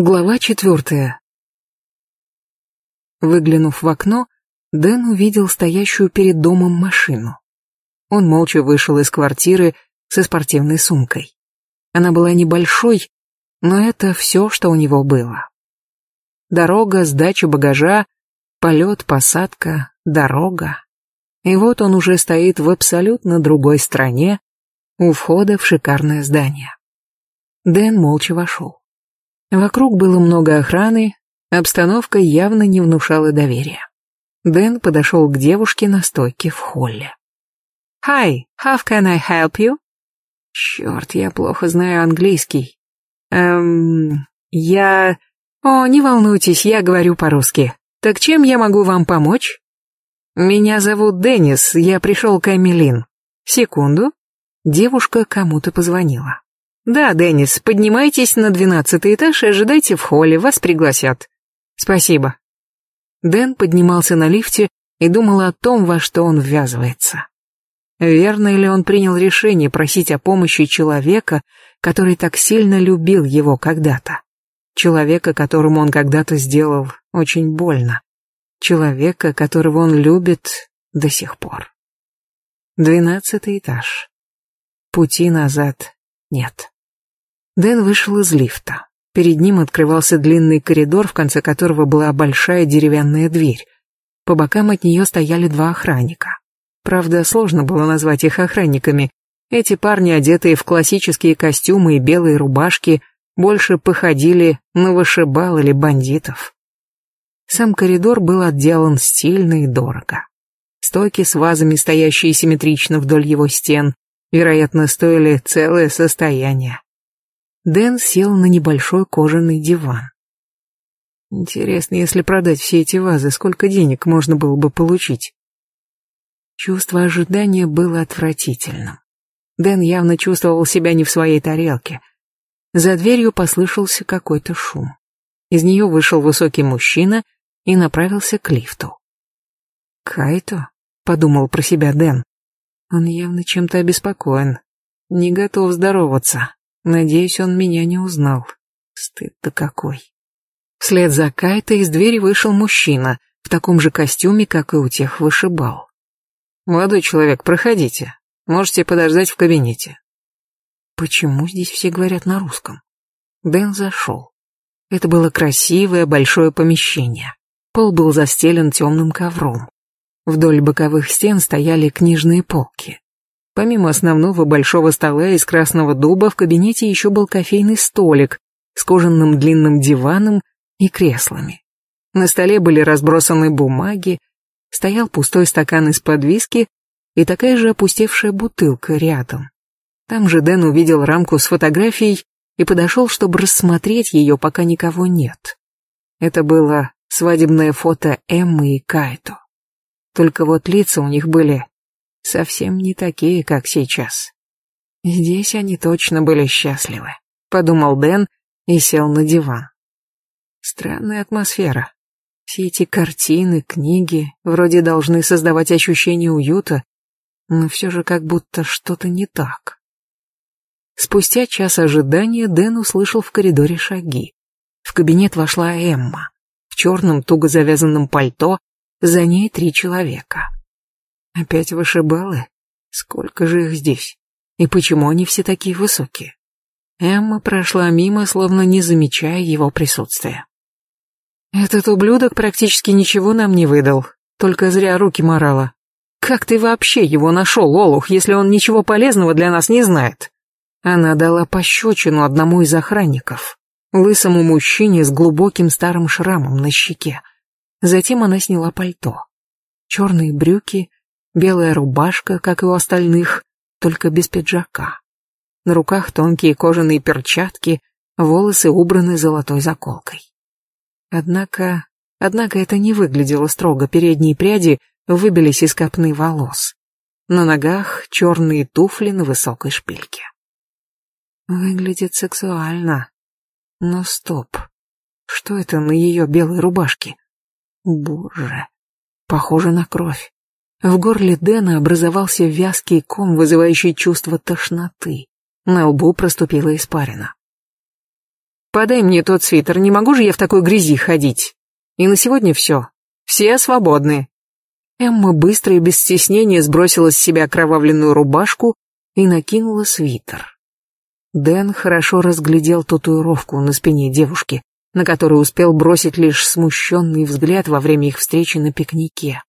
Глава четвертая. Выглянув в окно, Дэн увидел стоящую перед домом машину. Он молча вышел из квартиры со спортивной сумкой. Она была небольшой, но это все, что у него было. Дорога, сдача багажа, полет, посадка, дорога. И вот он уже стоит в абсолютно другой стране, у входа в шикарное здание. Дэн молча вошел. Вокруг было много охраны, обстановка явно не внушала доверия. Дэн подошел к девушке на стойке в холле. «Hi, how can I help you?» «Черт, я плохо знаю английский. Эм, я...» «О, не волнуйтесь, я говорю по-русски. Так чем я могу вам помочь?» «Меня зовут Деннис, я пришел к Эмилин. Секунду». Девушка кому-то позвонила. «Да, Деннис, поднимайтесь на двенадцатый этаж и ожидайте в холле, вас пригласят». «Спасибо». Дэн поднимался на лифте и думал о том, во что он ввязывается. Верно ли он принял решение просить о помощи человека, который так сильно любил его когда-то? Человека, которому он когда-то сделал очень больно. Человека, которого он любит до сих пор. Двенадцатый этаж. Пути назад нет. Дэн вышел из лифта. Перед ним открывался длинный коридор, в конце которого была большая деревянная дверь. По бокам от нее стояли два охранника. Правда, сложно было назвать их охранниками. Эти парни, одетые в классические костюмы и белые рубашки, больше походили на вышибал или бандитов. Сам коридор был отделан стильно и дорого. Стойки с вазами, стоящие симметрично вдоль его стен, вероятно, стоили целое состояние. Дэн сел на небольшой кожаный диван. Интересно, если продать все эти вазы, сколько денег можно было бы получить? Чувство ожидания было отвратительным. Дэн явно чувствовал себя не в своей тарелке. За дверью послышался какой-то шум. Из нее вышел высокий мужчина и направился к лифту. «Кайто?» — подумал про себя Дэн. Он явно чем-то обеспокоен, не готов здороваться. Надеюсь, он меня не узнал. Стыд-то какой. Вслед за Кайта из двери вышел мужчина, в таком же костюме, как и у тех вышибал. «Молодой человек, проходите. Можете подождать в кабинете». Почему здесь все говорят на русском? Дэн зашел. Это было красивое большое помещение. Пол был застелен темным ковром. Вдоль боковых стен стояли книжные полки. Помимо основного большого стола из красного дуба в кабинете еще был кофейный столик с кожаным длинным диваном и креслами. На столе были разбросаны бумаги, стоял пустой стакан из-под виски и такая же опустевшая бутылка рядом. Там же Дэн увидел рамку с фотографией и подошел, чтобы рассмотреть ее, пока никого нет. Это было свадебное фото Эммы и Кайто. Только вот лица у них были совсем не такие, как сейчас. Здесь они точно были счастливы, подумал Дэн и сел на диван. Странная атмосфера. Все эти картины, книги вроде должны создавать ощущение уюта, но все же как будто что-то не так. Спустя час ожидания Дэн услышал в коридоре шаги. В кабинет вошла Эмма. В черном туго завязанном пальто, за ней три человека. Опять вышибалы? Сколько же их здесь? И почему они все такие высокие? Эмма прошла мимо, словно не замечая его присутствия. Этот ублюдок практически ничего нам не выдал, только зря руки морала. Как ты вообще его нашел, Олух, если он ничего полезного для нас не знает? Она дала пощечину одному из охранников, лысому мужчине с глубоким старым шрамом на щеке. Затем она сняла пальто. Черные брюки, белая рубашка, как и у остальных, только без пиджака. На руках тонкие кожаные перчатки, волосы убраны золотой заколкой. Однако, однако это не выглядело строго, передние пряди выбились из копны волос. На ногах черные туфли на высокой шпильке. Выглядит сексуально. Но стоп. Что это на ее белой рубашке? Боже, похоже на кровь. В горле Дэна образовался вязкий ком, вызывающий чувство тошноты. На лбу проступила испарина. Подай мне тот свитер, не могу же я в такой грязи ходить. И на сегодня все. Все свободны. Эмма быстро и без стеснения сбросила с себя окровавленную рубашку и накинула свитер. Дэн хорошо разглядел татуировку на спине девушки, на которую успел бросить лишь смущенный взгляд во время их встречи на пикнике.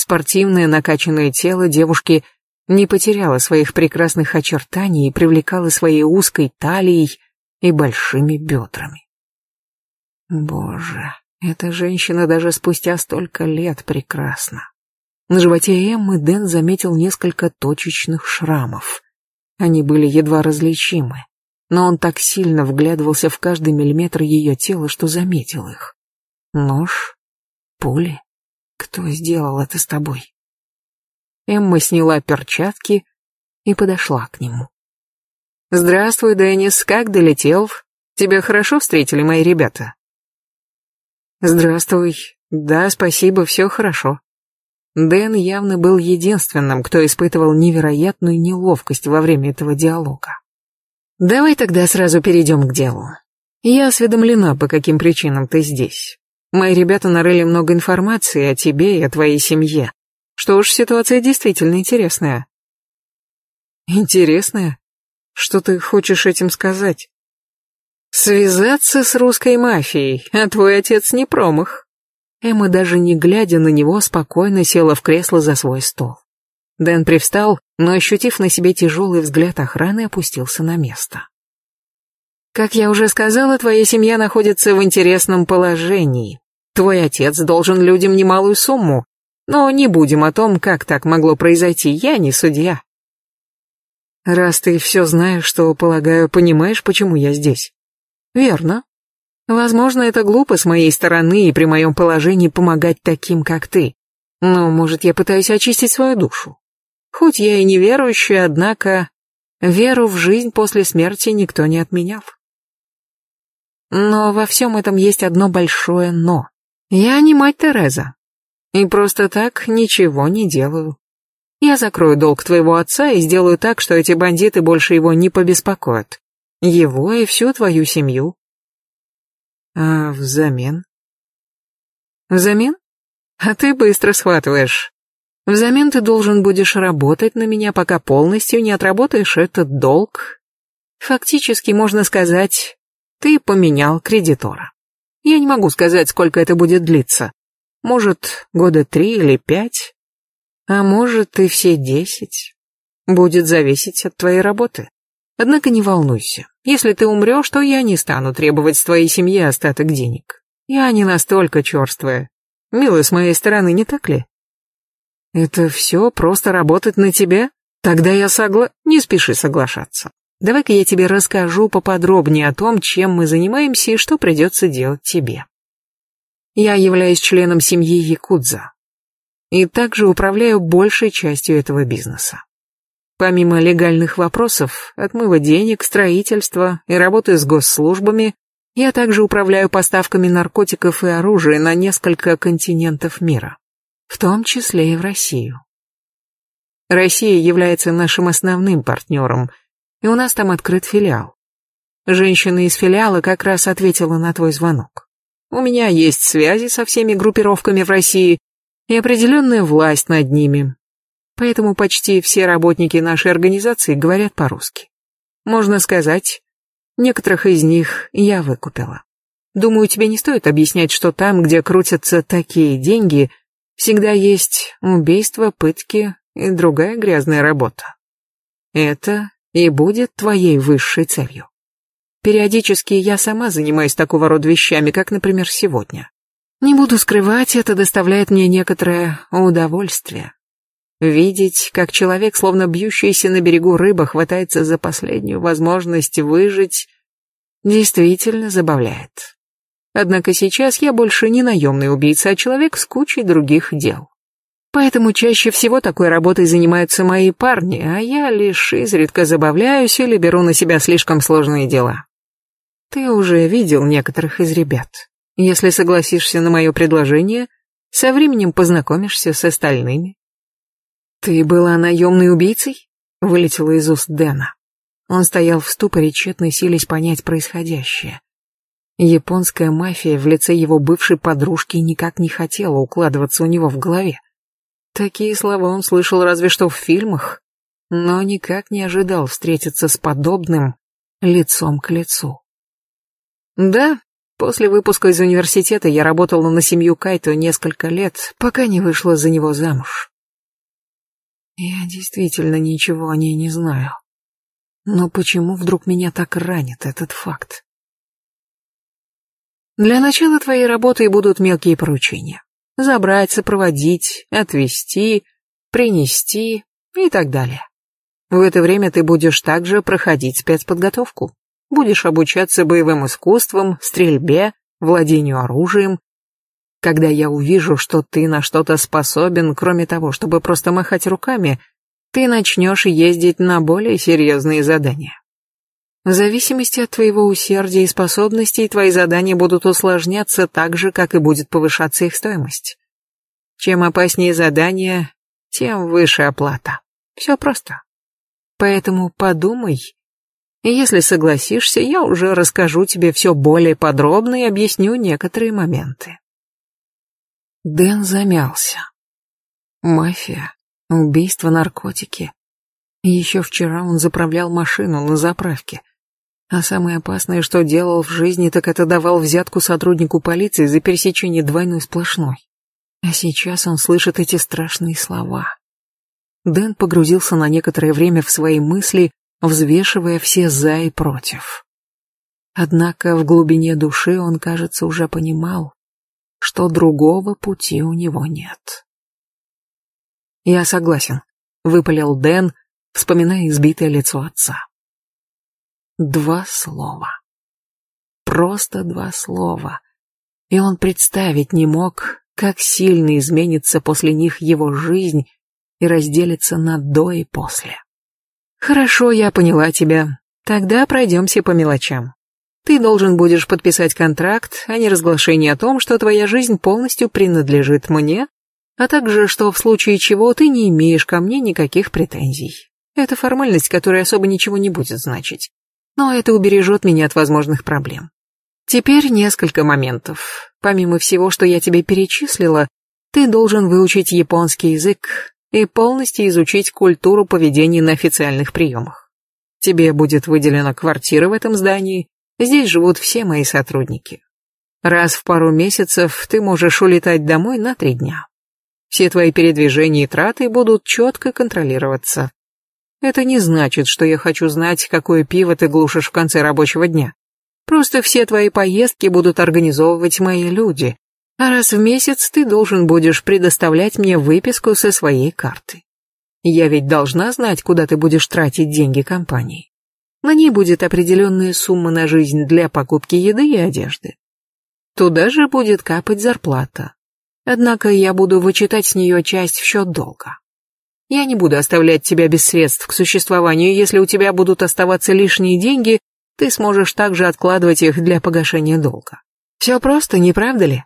Спортивное накачанное тело девушки не потеряло своих прекрасных очертаний и привлекало своей узкой талией и большими бедрами. Боже, эта женщина даже спустя столько лет прекрасна. На животе Эммы Дэн заметил несколько точечных шрамов. Они были едва различимы, но он так сильно вглядывался в каждый миллиметр ее тела, что заметил их. Нож? Пули? Кто сделал это с тобой? Эмма сняла перчатки и подошла к нему. «Здравствуй, Деннис, как долетел? Тебя хорошо встретили мои ребята?» «Здравствуй. Да, спасибо, все хорошо». Дэн явно был единственным, кто испытывал невероятную неловкость во время этого диалога. «Давай тогда сразу перейдем к делу. Я осведомлена, по каким причинам ты здесь. Мои ребята нарыли много информации о тебе и о твоей семье. Что ж, ситуация действительно интересная. Интересная? Что ты хочешь этим сказать? Связаться с русской мафией, а твой отец не промах. Эмма, даже не глядя на него, спокойно села в кресло за свой стол. Дэн привстал, но, ощутив на себе тяжелый взгляд охраны, опустился на место. Как я уже сказала, твоя семья находится в интересном положении. Твой отец должен людям немалую сумму, но не будем о том, как так могло произойти, я не судья. Раз ты все знаешь, то, полагаю, понимаешь, почему я здесь. Верно. Возможно, это глупо с моей стороны и при моем положении помогать таким, как ты. Но, может, я пытаюсь очистить свою душу. Хоть я и неверующая, однако веру в жизнь после смерти никто не отменял. Но во всем этом есть одно большое «но». Я не мать Тереза. И просто так ничего не делаю. Я закрою долг твоего отца и сделаю так, что эти бандиты больше его не побеспокоят. Его и всю твою семью. А взамен? Взамен? А ты быстро схватываешь. Взамен ты должен будешь работать на меня, пока полностью не отработаешь этот долг. Фактически, можно сказать, ты поменял кредитора. Я не могу сказать, сколько это будет длиться. Может, года три или пять, а может и все десять. Будет зависеть от твоей работы. Однако не волнуйся. Если ты умрешь, то я не стану требовать с твоей семьи остаток денег. Я не настолько черствая. Мило с моей стороны, не так ли? Это все просто работать на тебя? Тогда я согла... Не спеши соглашаться. Давай-ка я тебе расскажу поподробнее о том, чем мы занимаемся и что придется делать тебе. Я являюсь членом семьи Якудза и также управляю большей частью этого бизнеса. Помимо легальных вопросов, отмыва денег, строительства и работы с госслужбами, я также управляю поставками наркотиков и оружия на несколько континентов мира, в том числе и в Россию. Россия является нашим основным партнером – и у нас там открыт филиал. Женщина из филиала как раз ответила на твой звонок. У меня есть связи со всеми группировками в России и определенная власть над ними. Поэтому почти все работники нашей организации говорят по-русски. Можно сказать, некоторых из них я выкупила. Думаю, тебе не стоит объяснять, что там, где крутятся такие деньги, всегда есть убийства, пытки и другая грязная работа. Это и будет твоей высшей целью. Периодически я сама занимаюсь такого рода вещами, как, например, сегодня. Не буду скрывать, это доставляет мне некоторое удовольствие. Видеть, как человек, словно бьющийся на берегу рыба, хватается за последнюю возможность выжить, действительно забавляет. Однако сейчас я больше не наемный убийца, а человек с кучей других дел. Поэтому чаще всего такой работой занимаются мои парни, а я лишь изредка забавляюсь или беру на себя слишком сложные дела. Ты уже видел некоторых из ребят. Если согласишься на мое предложение, со временем познакомишься с остальными. Ты была наемной убийцей? Вылетела из уст Дэна. Он стоял в ступоре, тщетно силясь понять происходящее. Японская мафия в лице его бывшей подружки никак не хотела укладываться у него в голове. Такие слова он слышал разве что в фильмах, но никак не ожидал встретиться с подобным лицом к лицу. Да, после выпуска из университета я работала на семью Кайто несколько лет, пока не вышла за него замуж. Я действительно ничего о ней не знаю. Но почему вдруг меня так ранит этот факт? Для начала твоей работы будут мелкие поручения. Забрать, сопроводить, отвезти, принести и так далее. В это время ты будешь также проходить спецподготовку. Будешь обучаться боевым искусствам, стрельбе, владению оружием. Когда я увижу, что ты на что-то способен, кроме того, чтобы просто махать руками, ты начнешь ездить на более серьезные задания. В зависимости от твоего усердия и способностей, твои задания будут усложняться так же, как и будет повышаться их стоимость. Чем опаснее задание, тем выше оплата. Все просто. Поэтому подумай. И если согласишься, я уже расскажу тебе все более подробно и объясню некоторые моменты. Дэн замялся. Мафия, убийство, наркотики. Еще вчера он заправлял машину на заправке. А самое опасное, что делал в жизни, так это давал взятку сотруднику полиции за пересечение двойной сплошной. А сейчас он слышит эти страшные слова. Дэн погрузился на некоторое время в свои мысли, взвешивая все «за» и «против». Однако в глубине души он, кажется, уже понимал, что другого пути у него нет. «Я согласен», — выпалил Дэн, вспоминая избитое лицо отца. Два слова. Просто два слова. И он представить не мог, как сильно изменится после них его жизнь и разделится на до и после. Хорошо, я поняла тебя. Тогда пройдемся по мелочам. Ты должен будешь подписать контракт, а не разглашение о том, что твоя жизнь полностью принадлежит мне, а также, что в случае чего ты не имеешь ко мне никаких претензий. Это формальность, которая особо ничего не будет значить. Но это убережет меня от возможных проблем. Теперь несколько моментов. Помимо всего, что я тебе перечислила, ты должен выучить японский язык, и полностью изучить культуру поведения на официальных приемах. Тебе будет выделена квартира в этом здании, здесь живут все мои сотрудники. Раз в пару месяцев ты можешь улетать домой на три дня. Все твои передвижения и траты будут четко контролироваться. Это не значит, что я хочу знать, какое пиво ты глушишь в конце рабочего дня. Просто все твои поездки будут организовывать мои люди, а раз в месяц ты должен будешь предоставлять мне выписку со своей карты. Я ведь должна знать, куда ты будешь тратить деньги компании. На ней будет определенная сумма на жизнь для покупки еды и одежды. Туда же будет капать зарплата. Однако я буду вычитать с нее часть в счет долга. Я не буду оставлять тебя без средств к существованию, если у тебя будут оставаться лишние деньги, ты сможешь также откладывать их для погашения долга. Все просто, не правда ли?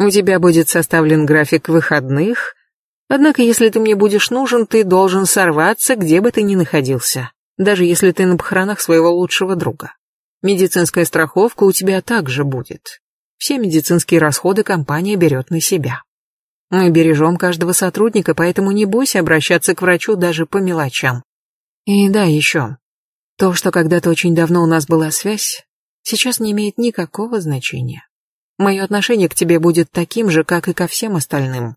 У тебя будет составлен график выходных, однако если ты мне будешь нужен, ты должен сорваться, где бы ты ни находился, даже если ты на похоронах своего лучшего друга. Медицинская страховка у тебя также будет. Все медицинские расходы компания берет на себя. Мы бережем каждого сотрудника, поэтому не бойся обращаться к врачу даже по мелочам. И да, еще. То, что когда-то очень давно у нас была связь, сейчас не имеет никакого значения. Мое отношение к тебе будет таким же, как и ко всем остальным.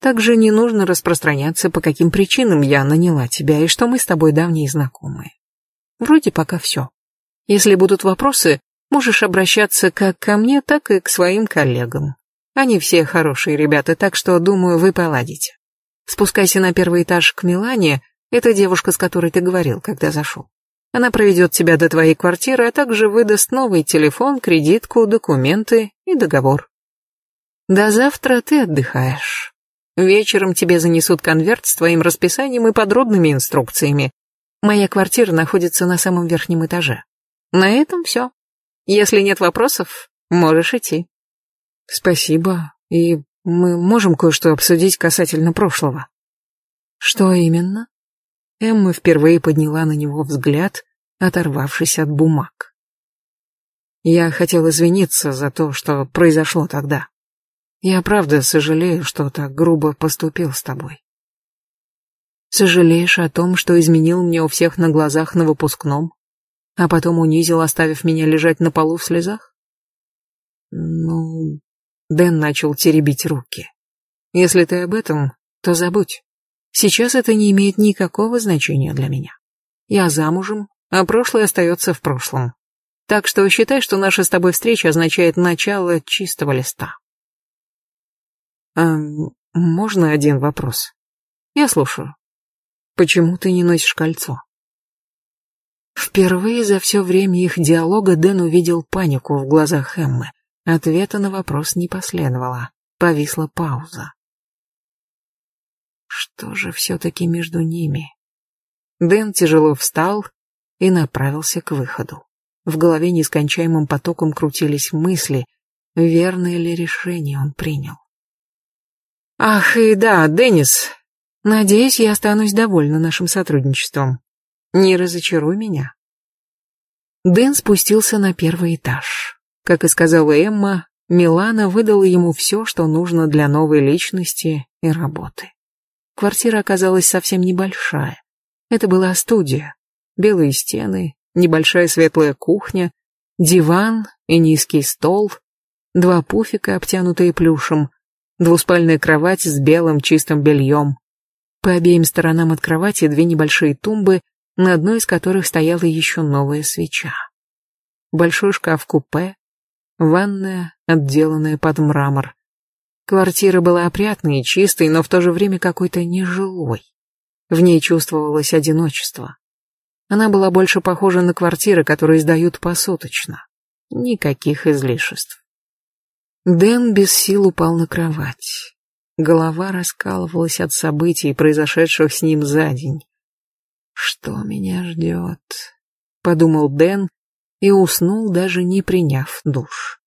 Также не нужно распространяться, по каким причинам я наняла тебя и что мы с тобой давние знакомые. Вроде пока все. Если будут вопросы, можешь обращаться как ко мне, так и к своим коллегам. Они все хорошие ребята, так что, думаю, вы поладите. Спускайся на первый этаж к Милане, это девушка, с которой ты говорил, когда зашел. Она проведет тебя до твоей квартиры, а также выдаст новый телефон, кредитку, документы и договор. До завтра ты отдыхаешь. Вечером тебе занесут конверт с твоим расписанием и подробными инструкциями. Моя квартира находится на самом верхнем этаже. На этом все. Если нет вопросов, можешь идти. Спасибо, и мы можем кое-что обсудить касательно прошлого. Что именно? Эмма впервые подняла на него взгляд, оторвавшись от бумаг. Я хотел извиниться за то, что произошло тогда. Я правда сожалею, что так грубо поступил с тобой. Сожалеешь о том, что изменил мне у всех на глазах на выпускном, а потом унизил, оставив меня лежать на полу в слезах? Ну, Дэн начал теребить руки. Если ты об этом, то забудь. Сейчас это не имеет никакого значения для меня. Я замужем, а прошлое остается в прошлом. Так что считай, что наша с тобой встреча означает начало чистого листа. Эм, можно один вопрос? Я слушаю. Почему ты не носишь кольцо? Впервые за все время их диалога Дэн увидел панику в глазах Эммы. Ответа на вопрос не последовало. Повисла пауза. Что же все-таки между ними? Дэн тяжело встал и направился к выходу. В голове нескончаемым потоком крутились мысли, верное ли решение он принял. Ах, и да, Деннис, надеюсь, я останусь довольна нашим сотрудничеством. Не разочаруй меня. Дэн спустился на первый этаж. Как и сказала Эмма, Милана выдала ему все, что нужно для новой личности и работы. Квартира оказалась совсем небольшая. Это была студия. Белые стены, небольшая светлая кухня, диван и низкий стол, два пуфика, обтянутые плюшем, двуспальная кровать с белым чистым бельем. По обеим сторонам от кровати две небольшие тумбы, на одной из которых стояла еще новая свеча. Большой шкаф-купе, ванная, отделанная под мрамор, Квартира была опрятной и чистой, но в то же время какой-то нежилой. В ней чувствовалось одиночество. Она была больше похожа на квартиры, которые сдают посуточно. Никаких излишеств. Дэн без сил упал на кровать. Голова раскалывалась от событий, произошедших с ним за день. «Что меня ждет?» — подумал Дэн и уснул, даже не приняв душ.